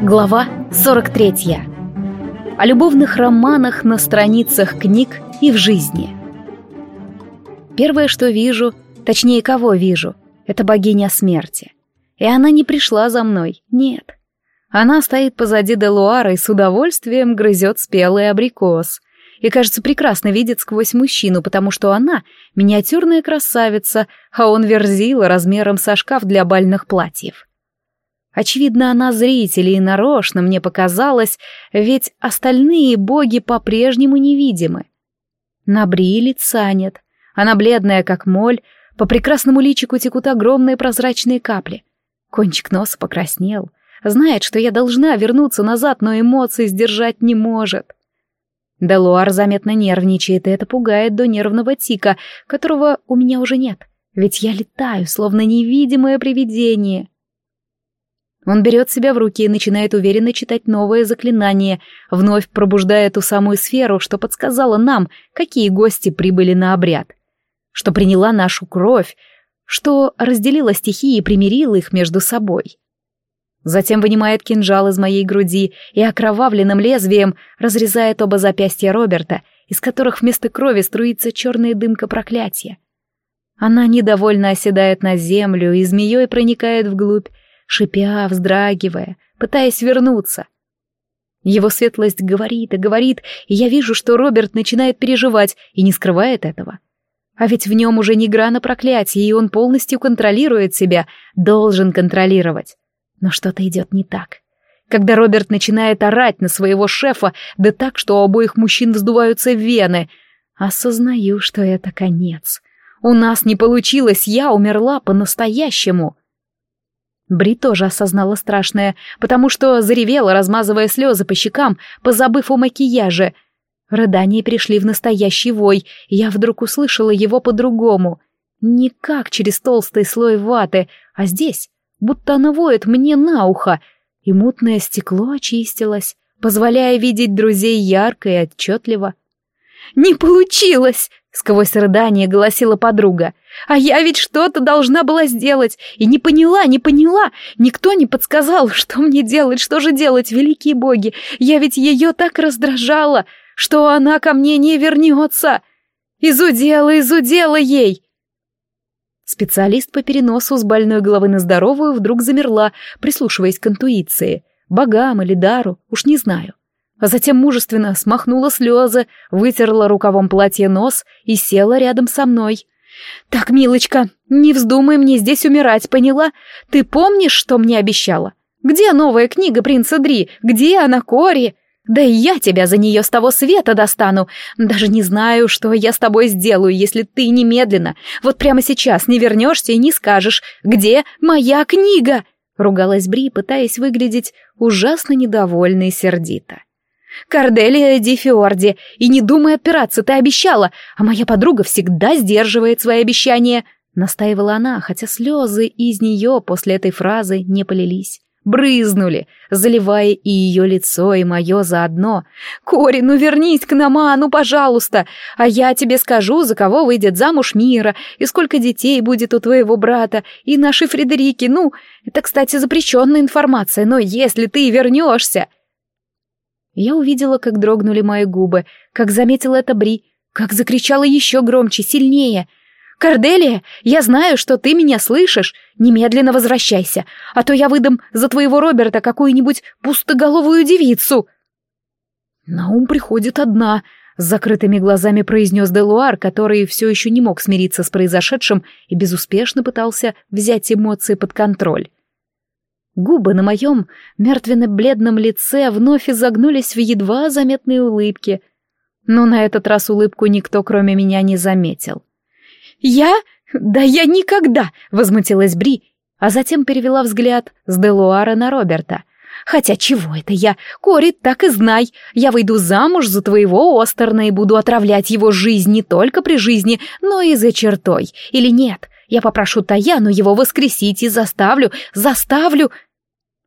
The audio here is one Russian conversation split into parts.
Глава 43. О любовных романах на страницах книг и в жизни. Первое, что вижу, точнее, кого вижу, это богиня смерти. И она не пришла за мной, нет. Она стоит позади Делуара и с удовольствием грызет спелый абрикос. И, кажется, прекрасно видит сквозь мужчину, потому что она — миниатюрная красавица, а он верзила размером со шкаф для бальных платьев. Очевидно, она зрителей и нарочно мне показалась, ведь остальные боги по-прежнему невидимы. На Бри. Она бледная, как моль, по прекрасному личику текут огромные прозрачные капли. Кончик носа покраснел. Знает, что я должна вернуться назад, но эмоции сдержать не может. Делуар заметно нервничает, и это пугает до нервного тика, которого у меня уже нет. Ведь я летаю, словно невидимое привидение. Он берет себя в руки и начинает уверенно читать новое заклинание, вновь пробуждая ту самую сферу, что подсказала нам, какие гости прибыли на обряд, что приняла нашу кровь, что разделила стихии и примирила их между собой. Затем вынимает кинжал из моей груди и окровавленным лезвием разрезает оба запястья Роберта, из которых вместо крови струится черная дымка проклятия. Она недовольно оседает на землю и змеей проникает вглубь, шипя, вздрагивая, пытаясь вернуться. Его светлость говорит и говорит, и я вижу, что Роберт начинает переживать и не скрывает этого. А ведь в нем уже не грана проклятия, и он полностью контролирует себя, должен контролировать. Но что-то идет не так. Когда Роберт начинает орать на своего шефа, да так, что у обоих мужчин вздуваются вены, осознаю, что это конец. У нас не получилось, я умерла по-настоящему. — Бри тоже осознала страшное, потому что заревела, размазывая слезы по щекам, позабыв о макияже. Рыдания перешли в настоящий вой, и я вдруг услышала его по-другому. Не как через толстый слой ваты, а здесь, будто она воет мне на ухо, и мутное стекло очистилось, позволяя видеть друзей ярко и отчетливо. «Не получилось!» Сквозь рыдание голосила подруга. «А я ведь что-то должна была сделать, и не поняла, не поняла. Никто не подсказал, что мне делать, что же делать, великие боги. Я ведь ее так раздражала, что она ко мне не вернется. Изудела, изудела ей!» Специалист по переносу с больной головы на здоровую вдруг замерла, прислушиваясь к интуиции. Богам или дару, уж не знаю а затем мужественно смахнула слезы, вытерла рукавом платье нос и села рядом со мной. «Так, милочка, не вздумай мне здесь умирать, поняла? Ты помнишь, что мне обещала? Где новая книга принца Дри? Где она, Кори? Да и я тебя за нее с того света достану. Даже не знаю, что я с тобой сделаю, если ты немедленно, вот прямо сейчас не вернешься и не скажешь, где моя книга?» Ругалась Бри, пытаясь выглядеть ужасно недовольной и сердито. Корделия Ди Фиорди, и не думай отпираться, ты обещала, а моя подруга всегда сдерживает свои обещания», — настаивала она, хотя слезы из нее после этой фразы не полились. Брызнули, заливая и ее лицо, и мое заодно. «Кори, ну вернись к нам, а, ну пожалуйста, а я тебе скажу, за кого выйдет замуж Мира, и сколько детей будет у твоего брата, и наши Фредерики, ну, это, кстати, запрещенная информация, но если ты вернешься...» Я увидела, как дрогнули мои губы, как заметила это Бри, как закричала еще громче, сильнее. «Корделия, я знаю, что ты меня слышишь. Немедленно возвращайся, а то я выдам за твоего Роберта какую-нибудь пустоголовую девицу». На ум приходит одна, с закрытыми глазами произнес Делуар, который все еще не мог смириться с произошедшим и безуспешно пытался взять эмоции под контроль. Губы на моем мертвенно-бледном лице вновь изогнулись в едва заметные улыбки. Но на этот раз улыбку никто, кроме меня, не заметил. «Я? Да я никогда!» — возмутилась Бри, а затем перевела взгляд с Делуара на Роберта. «Хотя чего это я? Кори, так и знай. Я выйду замуж за твоего Остерна и буду отравлять его жизнь не только при жизни, но и за чертой. Или нет?» Я попрошу Таяну его воскресить и заставлю, заставлю...»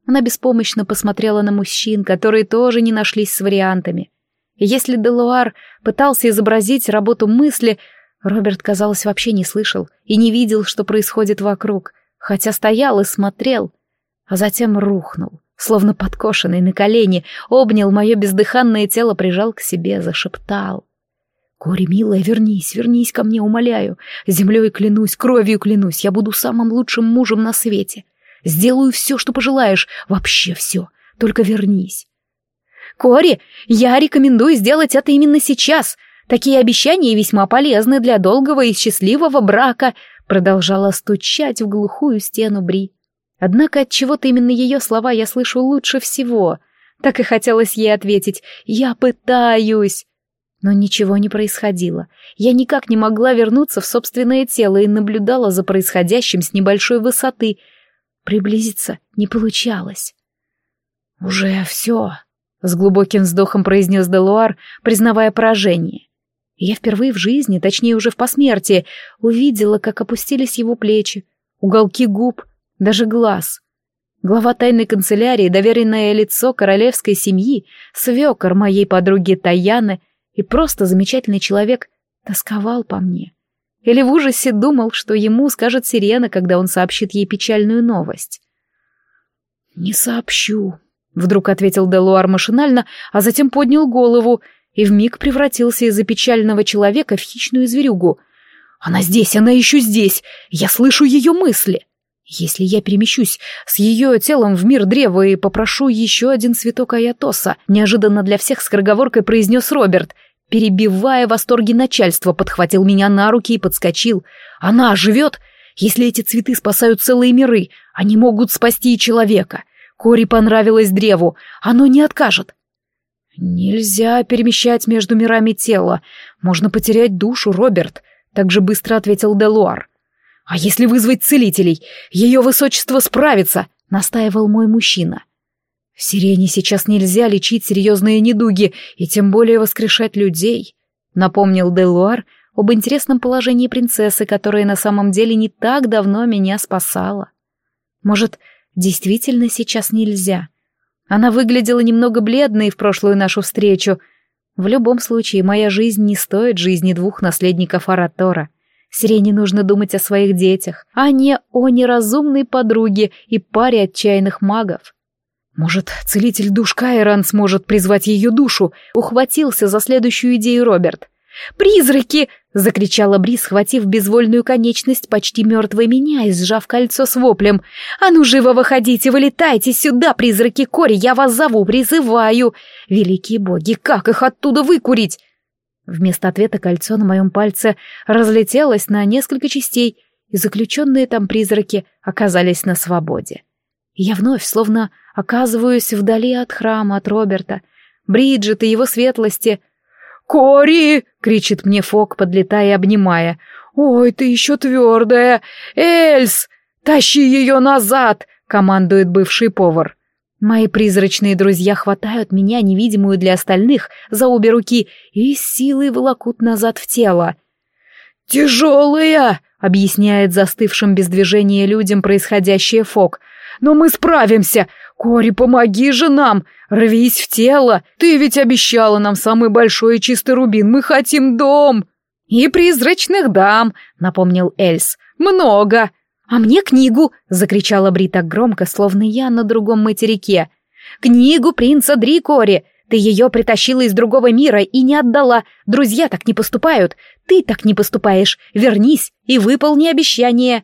Она беспомощно посмотрела на мужчин, которые тоже не нашлись с вариантами. Если Делуар пытался изобразить работу мысли, Роберт, казалось, вообще не слышал и не видел, что происходит вокруг, хотя стоял и смотрел, а затем рухнул, словно подкошенный на колени, обнял мое бездыханное тело, прижал к себе, зашептал. «Кори, милая, вернись, вернись ко мне, умоляю. Землей клянусь, кровью клянусь, я буду самым лучшим мужем на свете. Сделаю все, что пожелаешь, вообще все. Только вернись. Кори, я рекомендую сделать это именно сейчас. Такие обещания весьма полезны для долгого и счастливого брака, продолжала стучать в глухую стену Бри. Однако от чего-то именно ее слова я слышу лучше всего. Так и хотелось ей ответить: "Я пытаюсь". Но ничего не происходило. Я никак не могла вернуться в собственное тело и наблюдала за происходящим с небольшой высоты, Приблизиться не получалось. «Уже все», — с глубоким вздохом произнес Делуар, признавая поражение. Я впервые в жизни, точнее уже в посмертии, увидела, как опустились его плечи, уголки губ, даже глаз. Глава тайной канцелярии, доверенное лицо королевской семьи, свекор моей подруги Таяны и просто замечательный человек тосковал по мне, или в ужасе думал, что ему скажет сирена, когда он сообщит ей печальную новость. «Не сообщу», — вдруг ответил Делуар машинально, а затем поднял голову и вмиг превратился из-за печального человека в хищную зверюгу. «Она здесь, она еще здесь! Я слышу ее мысли!» Если я перемещусь с ее телом в мир древа и попрошу еще один цветок Аятоса, неожиданно для всех скороговоркой произнес Роберт — Перебивая восторги начальства, подхватил меня на руки и подскочил. «Она живет? Если эти цветы спасают целые миры, они могут спасти и человека. Кори понравилось древу, оно не откажет». «Нельзя перемещать между мирами тело. Можно потерять душу, Роберт», — так же быстро ответил Делуар. «А если вызвать целителей? Ее высочество справится», — настаивал мой мужчина. В Сирене сейчас нельзя лечить серьезные недуги и тем более воскрешать людей, напомнил Делуар об интересном положении принцессы, которая на самом деле не так давно меня спасала. Может, действительно сейчас нельзя? Она выглядела немного бледной в прошлую нашу встречу. В любом случае, моя жизнь не стоит жизни двух наследников Аратора. Сирене нужно думать о своих детях, а не о неразумной подруге и паре отчаянных магов. Может, целитель душ Кайран сможет призвать ее душу? Ухватился за следующую идею Роберт. «Призраки!» — закричала Бри, схватив безвольную конечность почти мертвой меня и сжав кольцо с воплем. «А ну живо выходите, вылетайте сюда, призраки Кори, я вас зову, призываю! Великие боги, как их оттуда выкурить?» Вместо ответа кольцо на моем пальце разлетелось на несколько частей, и заключенные там призраки оказались на свободе. Я вновь, словно оказываюсь вдали от храма, от Роберта, Бриджит и его светлости. «Кори!» — кричит мне Фок, подлетая и обнимая. «Ой, ты еще твердая! Эльс! Тащи ее назад!» — командует бывший повар. Мои призрачные друзья хватают меня, невидимую для остальных, за обе руки и силой волокут назад в тело. «Тяжелая!» — объясняет застывшим без движения людям происходящее Фок но мы справимся. Кори, помоги же нам! Рвись в тело! Ты ведь обещала нам самый большой и чистый рубин. Мы хотим дом!» «И призрачных дам», — напомнил Эльс. «Много!» «А мне книгу!» — закричала Бри так громко, словно я на другом материке. «Книгу принца Дрикори! Ты ее притащила из другого мира и не отдала. Друзья так не поступают. Ты так не поступаешь. Вернись и выполни обещание!»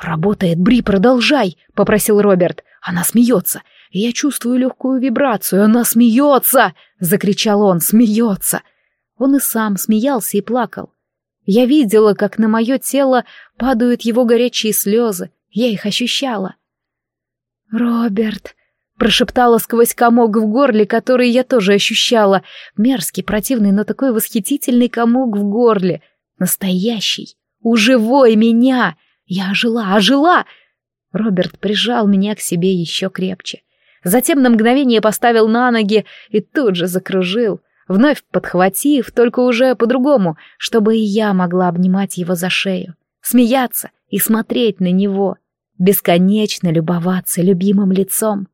«Работает, Бри, продолжай!» — попросил Роберт. «Она смеется. Я чувствую легкую вибрацию. Она смеется!» — закричал он. «Смеется!» Он и сам смеялся и плакал. Я видела, как на мое тело падают его горячие слезы. Я их ощущала. «Роберт!» — прошептала сквозь комок в горле, который я тоже ощущала. Мерзкий, противный, но такой восхитительный комок в горле. Настоящий. У живой меня! Я ожила, ожила! Роберт прижал меня к себе еще крепче. Затем на мгновение поставил на ноги и тут же закружил, вновь подхватив, только уже по-другому, чтобы и я могла обнимать его за шею, смеяться и смотреть на него, бесконечно любоваться любимым лицом.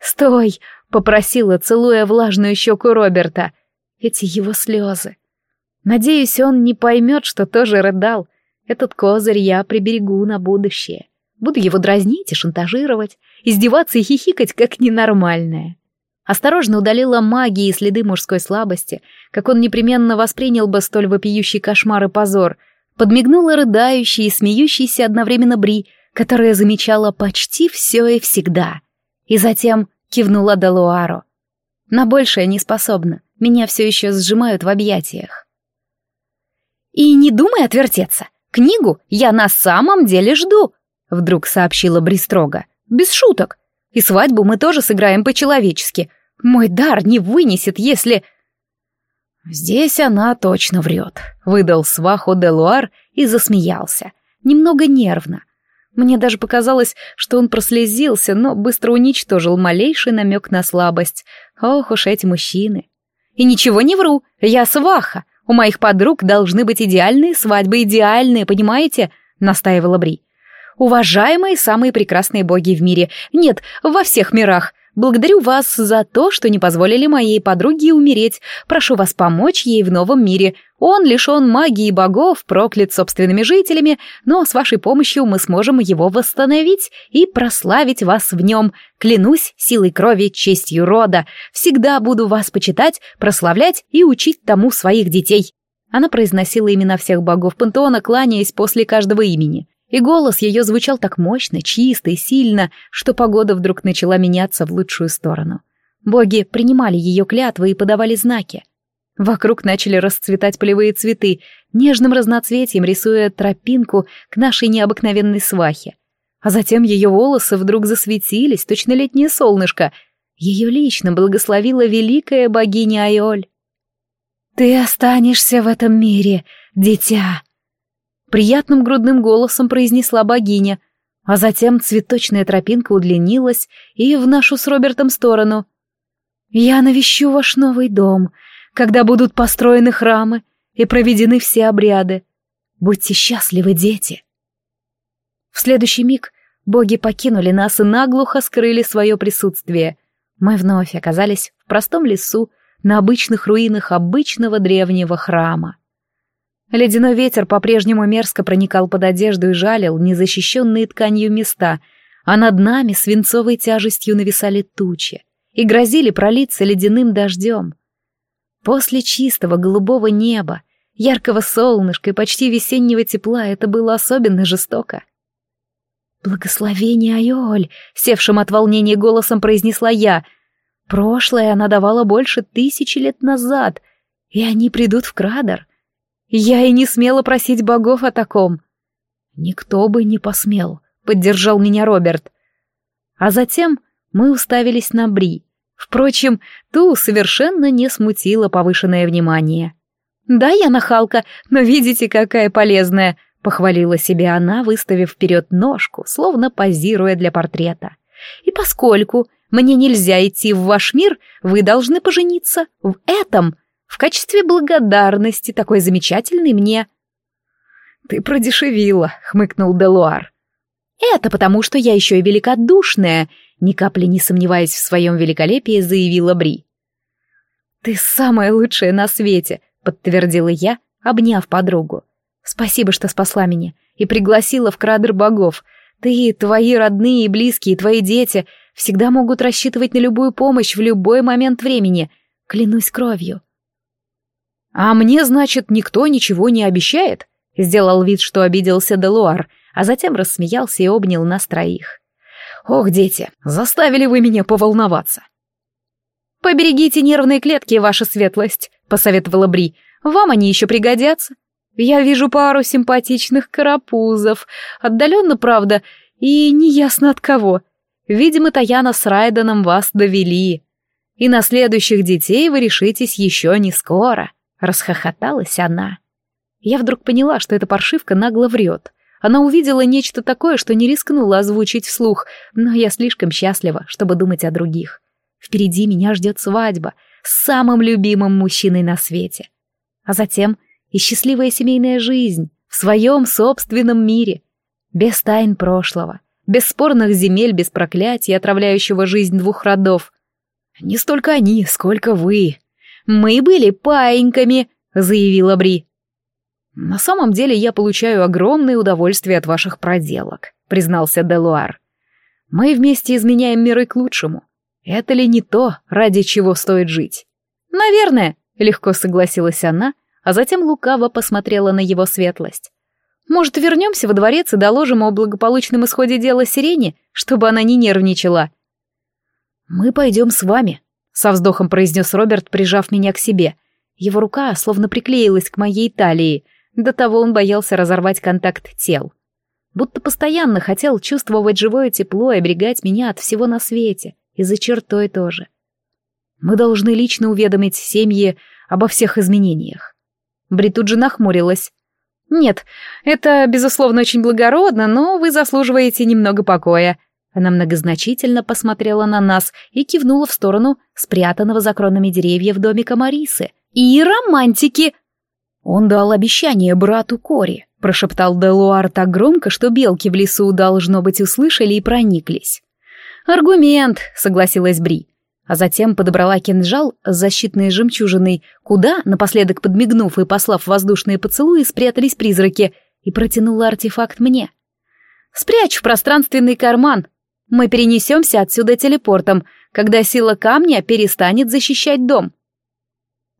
«Стой!» — попросила, целуя влажную щеку Роберта. Эти его слезы. Надеюсь, он не поймет, что тоже рыдал, этот козырь я приберегу на будущее. Буду его дразнить и шантажировать, издеваться и хихикать, как ненормальное. Осторожно удалила магии и следы мужской слабости, как он непременно воспринял бы столь вопиющий кошмар и позор. Подмигнула рыдающей и смеющейся одновременно Бри, которая замечала почти все и всегда. И затем кивнула Далуару. На большее не способна, меня все еще сжимают в объятиях. «И не думай отвертеться!» Книгу я на самом деле жду», — вдруг сообщила Бристрога. «Без шуток. И свадьбу мы тоже сыграем по-человечески. Мой дар не вынесет, если...» «Здесь она точно врет», — выдал сваху де Луар и засмеялся. Немного нервно. Мне даже показалось, что он прослезился, но быстро уничтожил малейший намек на слабость. Ох уж эти мужчины. «И ничего не вру, я сваха. У моих подруг должны быть идеальные свадьбы, идеальные, понимаете?» — настаивала Бри. «Уважаемые самые прекрасные боги в мире. Нет, во всех мирах. Благодарю вас за то, что не позволили моей подруге умереть. Прошу вас помочь ей в новом мире. Он лишен магии богов, проклят собственными жителями, но с вашей помощью мы сможем его восстановить и прославить вас в нем. Клянусь силой крови, честью рода. Всегда буду вас почитать, прославлять и учить тому своих детей». Она произносила имена всех богов пантеона, кланяясь после каждого имени. И голос ее звучал так мощно, чисто и сильно, что погода вдруг начала меняться в лучшую сторону. Боги принимали ее клятвы и подавали знаки. Вокруг начали расцветать полевые цветы, нежным разноцветием рисуя тропинку к нашей необыкновенной свахе. А затем ее волосы вдруг засветились, точно летнее солнышко. Ее лично благословила великая богиня Айоль. «Ты останешься в этом мире, дитя!» приятным грудным голосом произнесла богиня, а затем цветочная тропинка удлинилась и в нашу с Робертом сторону. «Я навещу ваш новый дом, когда будут построены храмы и проведены все обряды. Будьте счастливы, дети!» В следующий миг боги покинули нас и наглухо скрыли свое присутствие. Мы вновь оказались в простом лесу, на обычных руинах обычного древнего храма. Ледяной ветер по-прежнему мерзко проникал под одежду и жалил незащищенные тканью места, а над нами свинцовой тяжестью нависали тучи и грозили пролиться ледяным дождем. После чистого голубого неба, яркого солнышка и почти весеннего тепла это было особенно жестоко. «Благословение Айоль!» — севшим от волнения голосом произнесла я. «Прошлое она давала больше тысячи лет назад, и они придут в Крадер» Я и не смела просить богов о таком. Никто бы не посмел, поддержал меня Роберт. А затем мы уставились на Бри. Впрочем, ту совершенно не смутило повышенное внимание. «Да, я нахалка, но видите, какая полезная!» — похвалила себя она, выставив вперед ножку, словно позируя для портрета. «И поскольку мне нельзя идти в ваш мир, вы должны пожениться в этом!» в качестве благодарности такой замечательный мне. «Ты продешевила», — хмыкнул Делуар. «Это потому, что я еще и великодушная», — ни капли не сомневаясь в своем великолепии, заявила Бри. «Ты самая лучшая на свете», — подтвердила я, обняв подругу. «Спасибо, что спасла меня и пригласила в крадр богов. Ты, твои родные и близкие, твои дети всегда могут рассчитывать на любую помощь в любой момент времени. Клянусь кровью». «А мне, значит, никто ничего не обещает?» Сделал вид, что обиделся Делуар, а затем рассмеялся и обнял нас троих. «Ох, дети, заставили вы меня поволноваться!» «Поберегите нервные клетки, ваша светлость», — посоветовала Бри. «Вам они еще пригодятся. Я вижу пару симпатичных карапузов. Отдаленно, правда, и неясно от кого. Видимо, Таяна с Райденом вас довели. И на следующих детей вы решитесь еще не скоро». Расхохоталась она. Я вдруг поняла, что эта паршивка нагло врет. Она увидела нечто такое, что не рискнула озвучить вслух, но я слишком счастлива, чтобы думать о других. Впереди меня ждет свадьба с самым любимым мужчиной на свете. А затем и счастливая семейная жизнь в своем собственном мире. Без тайн прошлого, без спорных земель, без проклятий, отравляющего жизнь двух родов. «Не столько они, сколько вы», мы были паиньками», — заявила Бри. «На самом деле я получаю огромное удовольствие от ваших проделок», — признался Делуар. «Мы вместе изменяем миры к лучшему. Это ли не то, ради чего стоит жить?» «Наверное», — легко согласилась она, а затем лукаво посмотрела на его светлость. «Может, вернемся во дворец и доложим о благополучном исходе дела Сирени, чтобы она не нервничала?» «Мы пойдем с вами», со вздохом произнес Роберт, прижав меня к себе. Его рука словно приклеилась к моей талии. До того он боялся разорвать контакт тел. Будто постоянно хотел чувствовать живое тепло и оберегать меня от всего на свете, и за чертой тоже. Мы должны лично уведомить семьи обо всех изменениях. Бри тут же нахмурилась. «Нет, это, безусловно, очень благородно, но вы заслуживаете немного покоя», она многозначительно посмотрела на нас и кивнула в сторону спрятанного за кронами деревьев домика Марисы. «И романтики!» «Он дал обещание брату Кори», — прошептал Делуар так громко, что белки в лесу, должно быть, услышали и прониклись. «Аргумент», — согласилась Бри. А затем подобрала кинжал с защитной жемчужиной, куда, напоследок подмигнув и послав воздушные поцелуи, спрятались призраки, и протянула артефакт мне. «Спрячь в пространственный карман», мы перенесемся отсюда телепортом, когда сила камня перестанет защищать дом.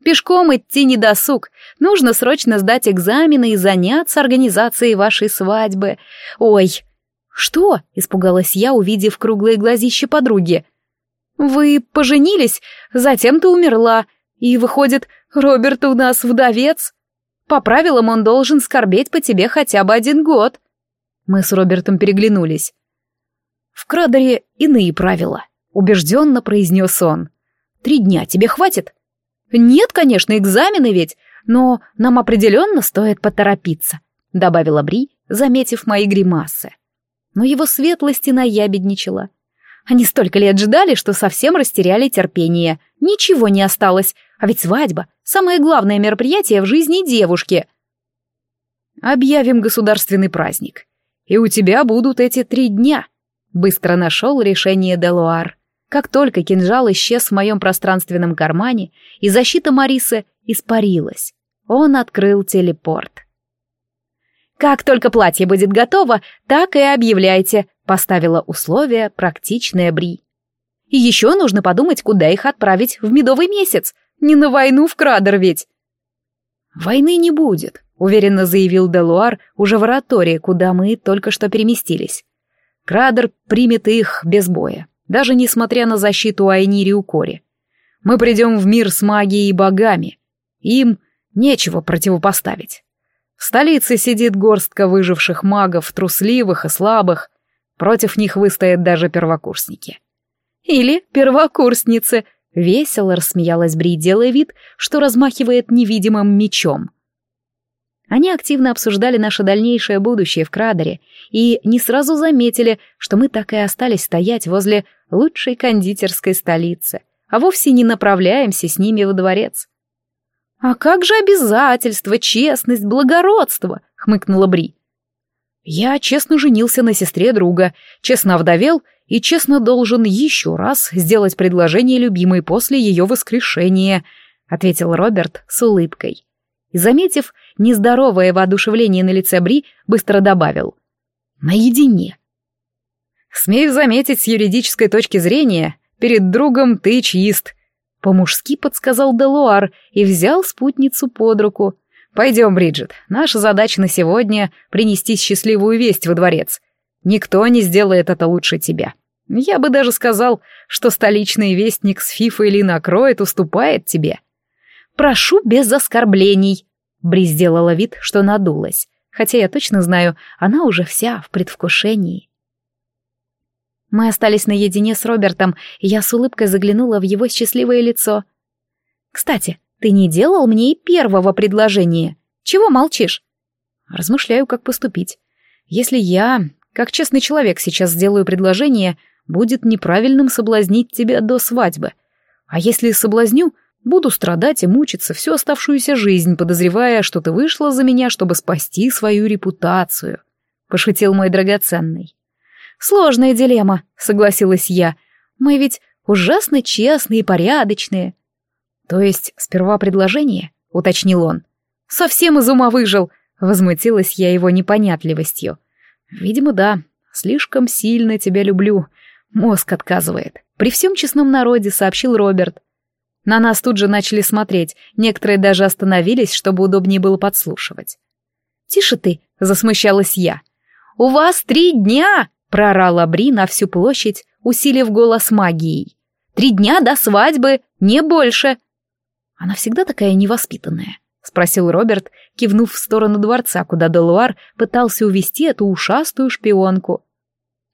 Пешком идти не досуг. Нужно срочно сдать экзамены и заняться организацией вашей свадьбы. Ой, что? Испугалась я, увидев круглые глазища подруги. Вы поженились, затем ты умерла. И выходит, Роберт у нас вдовец. По правилам он должен скорбеть по тебе хотя бы один год. Мы с Робертом переглянулись. В Крадере иные правила, убежденно произнес он. Три дня тебе хватит? Нет, конечно, экзамены ведь, но нам определенно стоит поторопиться, добавила Бри, заметив мои гримасы. Но его светлости наябедничала. Они столько лет ждали, что совсем растеряли терпение. Ничего не осталось, а ведь свадьба — самое главное мероприятие в жизни девушки. Объявим государственный праздник. И у тебя будут эти три дня, Быстро нашел решение Делуар. Как только кинжал исчез в моем пространственном кармане, и защита Марисы испарилась, он открыл телепорт. «Как только платье будет готово, так и объявляйте», — поставила условие практичная Бри. «И еще нужно подумать, куда их отправить в медовый месяц. Не на войну в крадер ведь». «Войны не будет», — уверенно заявил Делуар уже в оратории, куда мы только что переместились. Крадер примет их без боя, даже несмотря на защиту Айнири Укори. Мы придем в мир с магией и богами. Им нечего противопоставить. В столице сидит горстка выживших магов, трусливых и слабых. Против них выстоят даже первокурсники. Или первокурсницы, весело рассмеялась Бри, делая вид, что размахивает невидимым мечом — они активно обсуждали наше дальнейшее будущее в Крадере и не сразу заметили, что мы так и остались стоять возле лучшей кондитерской столицы, а вовсе не направляемся с ними во дворец. «А как же обязательства, честность, благородство?» — хмыкнула Бри. «Я честно женился на сестре друга, честно вдовел и честно должен еще раз сделать предложение любимой после ее воскрешения», — ответил Роберт с улыбкой. И, заметив, нездоровое воодушевление на лице Бри, быстро добавил. «Наедине». «Смею заметить, с юридической точки зрения, перед другом ты чист», — по-мужски подсказал Делуар и взял спутницу под руку. «Пойдем, Бриджит, наша задача на сегодня — принести счастливую весть во дворец. Никто не сделает это лучше тебя. Я бы даже сказал, что столичный вестник с Фифой Лина Кроет уступает тебе». «Прошу без оскорблений», Бри сделала вид, что надулась, хотя я точно знаю, она уже вся в предвкушении. Мы остались наедине с Робертом, и я с улыбкой заглянула в его счастливое лицо. «Кстати, ты не делал мне и первого предложения. Чего молчишь?» Размышляю, как поступить. Если я, как честный человек, сейчас сделаю предложение, будет неправильным соблазнить тебя до свадьбы. А если соблазню, Буду страдать и мучиться всю оставшуюся жизнь, подозревая, что ты вышла за меня, чтобы спасти свою репутацию», — пошутил мой драгоценный. «Сложная дилемма», — согласилась я. «Мы ведь ужасно честные и порядочные». «То есть сперва предложение?» — уточнил он. «Совсем из ума выжил!» — возмутилась я его непонятливостью. «Видимо, да. Слишком сильно тебя люблю. Мозг отказывает. При всем честном народе», — сообщил Роберт. На нас тут же начали смотреть, некоторые даже остановились, чтобы удобнее было подслушивать. «Тише ты!» — засмущалась я. «У вас три дня!» — проорала Бри на всю площадь, усилив голос магией. «Три дня до свадьбы, не больше!» «Она всегда такая невоспитанная», — спросил Роберт, кивнув в сторону дворца, куда Делуар пытался увести эту ушастую шпионку.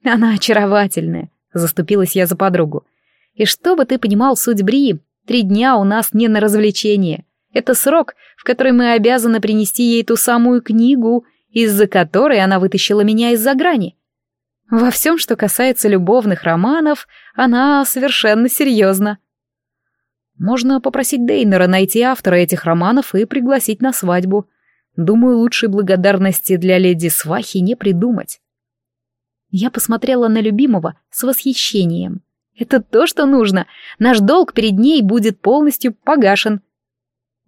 «Она очаровательная», — заступилась я за подругу. «И что бы ты понимал суть Брии, Три дня у нас не на развлечение. Это срок, в который мы обязаны принести ей ту самую книгу, из-за которой она вытащила меня из-за грани. Во всем, что касается любовных романов, она совершенно серьезна. Можно попросить Дейнера найти автора этих романов и пригласить на свадьбу. Думаю, лучшей благодарности для леди Свахи не придумать. Я посмотрела на любимого с восхищением. Это то, что нужно. Наш долг перед ней будет полностью погашен.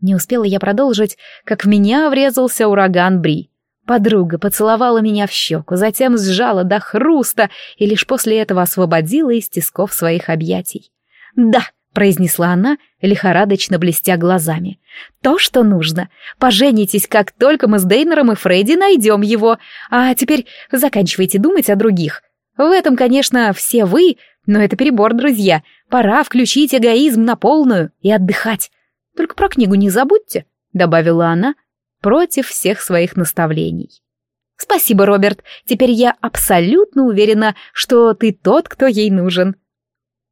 Не успела я продолжить, как в меня врезался ураган Бри. Подруга поцеловала меня в щеку, затем сжала до хруста и лишь после этого освободила из тисков своих объятий. «Да», — произнесла она, лихорадочно блестя глазами, — «то, что нужно. Поженитесь, как только мы с Дейнером и Фредди найдем его. А теперь заканчивайте думать о других. В этом, конечно, все вы но это перебор, друзья. Пора включить эгоизм на полную и отдыхать. Только про книгу не забудьте, добавила она против всех своих наставлений. Спасибо, Роберт. Теперь я абсолютно уверена, что ты тот, кто ей нужен.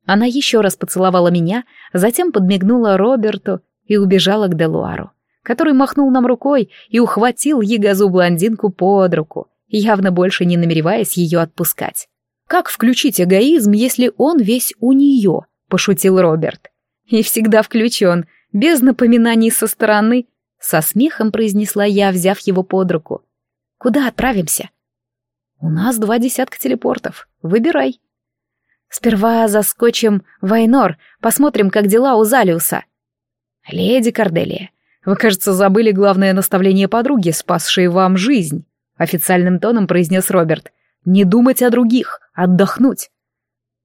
Она еще раз поцеловала меня, затем подмигнула Роберту и убежала к Делуару, который махнул нам рукой и ухватил ягозу блондинку под руку, явно больше не намереваясь ее отпускать. Как включить эгоизм, если он весь у нее?» — пошутил Роберт. «И всегда включен, без напоминаний со стороны», — со смехом произнесла я, взяв его под руку. «Куда отправимся?» «У нас два десятка телепортов. Выбирай». «Сперва заскочим в Айнор, посмотрим, как дела у Залиуса». «Леди Корделия, вы, кажется, забыли главное наставление подруги, спасшей вам жизнь», — официальным тоном произнес Роберт. «Не думать о других» отдохнуть.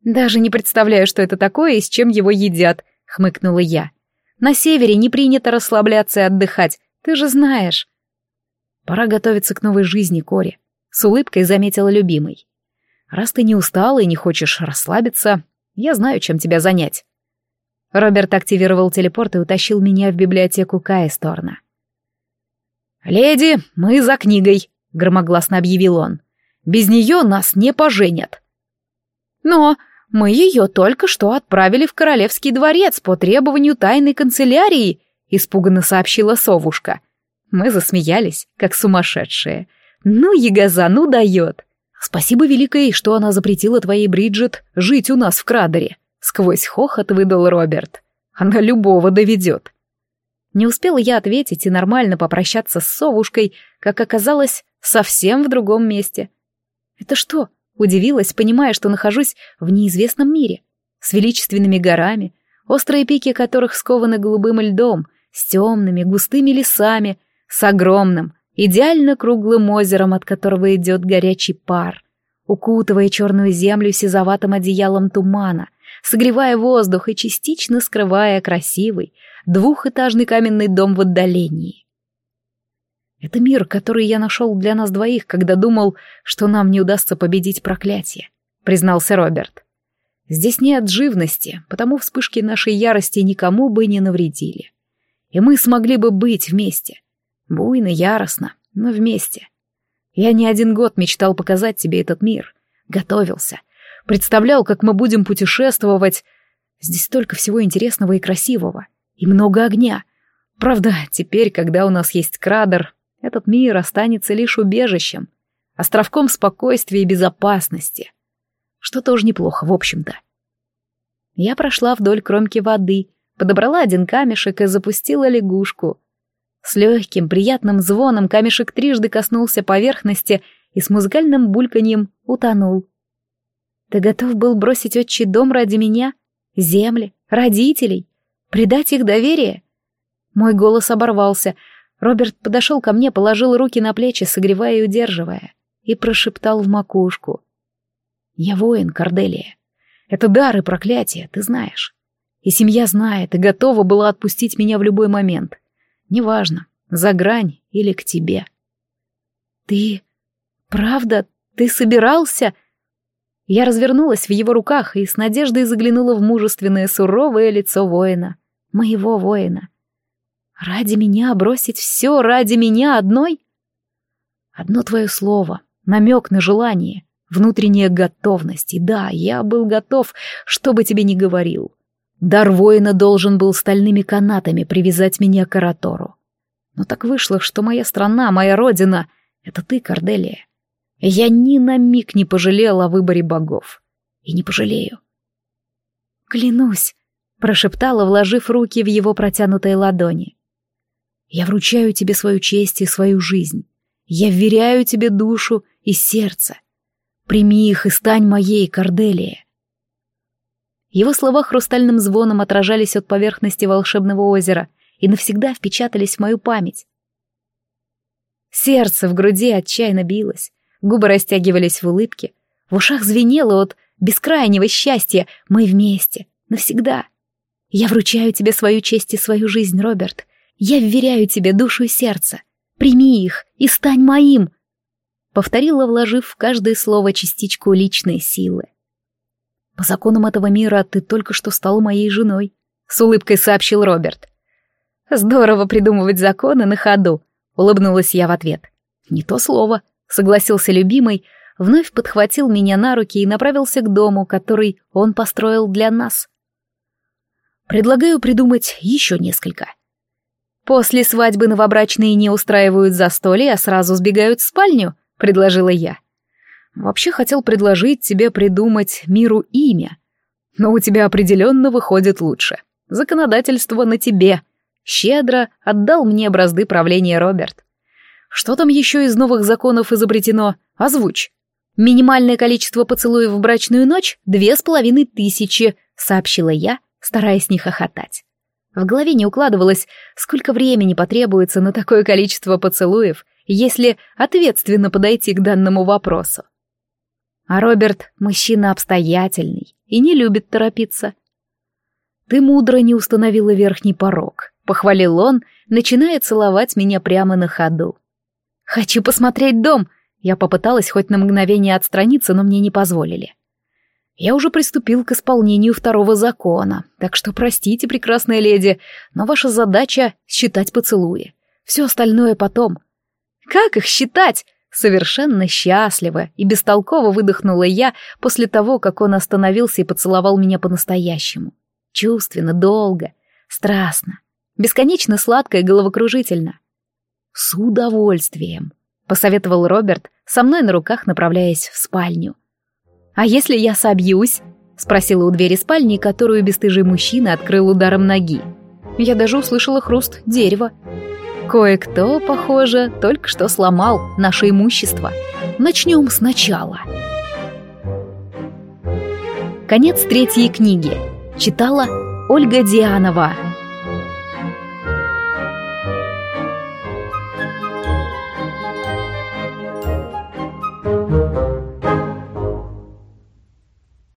«Даже не представляю, что это такое и с чем его едят», — хмыкнула я. «На севере не принято расслабляться и отдыхать, ты же знаешь». «Пора готовиться к новой жизни, Кори», — с улыбкой заметила любимый. «Раз ты не устала и не хочешь расслабиться, я знаю, чем тебя занять». Роберт активировал телепорт и утащил меня в библиотеку Каесторна. «Леди, мы за книгой», — громогласно объявил он. «Без нее нас не поженят». Но мы ее только что отправили в Королевский дворец по требованию тайной канцелярии», — испуганно сообщила совушка. Мы засмеялись, как сумасшедшие. «Ну, ягоза, ну дает!» «Спасибо великой, что она запретила твоей Бриджит жить у нас в Крадере», — сквозь хохот выдал Роберт. «Она любого доведет». Не успела я ответить и нормально попрощаться с совушкой, как оказалось, совсем в другом месте. «Это что, Удивилась, понимая, что нахожусь в неизвестном мире, с величественными горами, острые пики которых скованы голубым льдом, с темными густыми лесами, с огромным, идеально круглым озером, от которого идет горячий пар, укутывая черную землю сизоватым одеялом тумана, согревая воздух и частично скрывая красивый двухэтажный каменный дом в отдалении. Это мир, который я нашел для нас двоих, когда думал, что нам не удастся победить проклятие», — признался Роберт. «Здесь нет живности, потому вспышки нашей ярости никому бы не навредили. И мы смогли бы быть вместе. Буйно, яростно, но вместе. Я не один год мечтал показать тебе этот мир. Готовился. Представлял, как мы будем путешествовать. Здесь столько всего интересного и красивого. И много огня. Правда, теперь, когда у нас есть крадер, этот мир останется лишь убежищем, островком спокойствия и безопасности. Что тоже неплохо, в общем-то. Я прошла вдоль кромки воды, подобрала один камешек и запустила лягушку. С легким, приятным звоном камешек трижды коснулся поверхности и с музыкальным бульканьем утонул. Ты готов был бросить отчий дом ради меня, земли, родителей, предать их доверие? Мой голос оборвался — Роберт подошел ко мне, положил руки на плечи, согревая и удерживая, и прошептал в макушку. «Я воин, Корделия. Это дар и проклятие, ты знаешь. И семья знает, и готова была отпустить меня в любой момент. Неважно, за грань или к тебе». «Ты... правда? Ты собирался?» Я развернулась в его руках и с надеждой заглянула в мужественное суровое лицо воина. Моего воина — Ради меня бросить все ради меня одной? Одно твое слово, намек на желание, внутренняя готовность. И да, я был готов, что бы тебе ни говорил. Дар воина должен был стальными канатами привязать меня к Аратору. Но так вышло, что моя страна, моя родина — это ты, Корделия. Я ни на миг не пожалел о выборе богов. И не пожалею. «Клянусь», — прошептала, вложив руки в его протянутые ладони. Я вручаю тебе свою честь и свою жизнь. Я вверяю тебе душу и сердце. Прими их и стань моей, Корделия. Его слова хрустальным звоном отражались от поверхности волшебного озера и навсегда впечатались в мою память. Сердце в груди отчаянно билось, губы растягивались в улыбке, в ушах звенело от бескрайнего счастья «Мы вместе, навсегда». Я вручаю тебе свою честь и свою жизнь, Роберт, я вверяю тебе душу и сердце. Прими их и стань моим!» Повторила, вложив в каждое слово частичку личной силы. «По законам этого мира ты только что стала моей женой», — с улыбкой сообщил Роберт. «Здорово придумывать законы на ходу», — улыбнулась я в ответ. «Не то слово», — согласился любимый, вновь подхватил меня на руки и направился к дому, который он построил для нас. «Предлагаю придумать еще несколько», «После свадьбы новобрачные не устраивают застолье, а сразу сбегают в спальню», — предложила я. «Вообще хотел предложить тебе придумать миру имя, но у тебя определенно выходит лучше. Законодательство на тебе», — щедро отдал мне бразды правления Роберт. «Что там еще из новых законов изобретено? Озвучь». «Минимальное количество поцелуев в брачную ночь — две с половиной тысячи», — сообщила я, стараясь не хохотать. А в голове не укладывалось, сколько времени потребуется на такое количество поцелуев, если ответственно подойти к данному вопросу. А Роберт — мужчина обстоятельный и не любит торопиться. «Ты мудро не установила верхний порог», — похвалил он, начиная целовать меня прямо на ходу. «Хочу посмотреть дом!» Я попыталась хоть на мгновение отстраниться, но мне не позволили. Я уже приступил к исполнению второго закона, так что простите, прекрасная леди, но ваша задача — считать поцелуи. Все остальное потом. Как их считать? Совершенно счастливо и бестолково выдохнула я после того, как он остановился и поцеловал меня по-настоящему. Чувственно, долго, страстно, бесконечно сладко и головокружительно. С удовольствием, посоветовал Роберт, со мной на руках направляясь в спальню — а если я собьюсь?» — спросила у двери спальни, которую бесстыжий мужчина открыл ударом ноги. Я даже услышала хруст дерева. Кое-кто, похоже, только что сломал наше имущество. Начнем сначала. Конец третьей книги. Читала Ольга Дианова.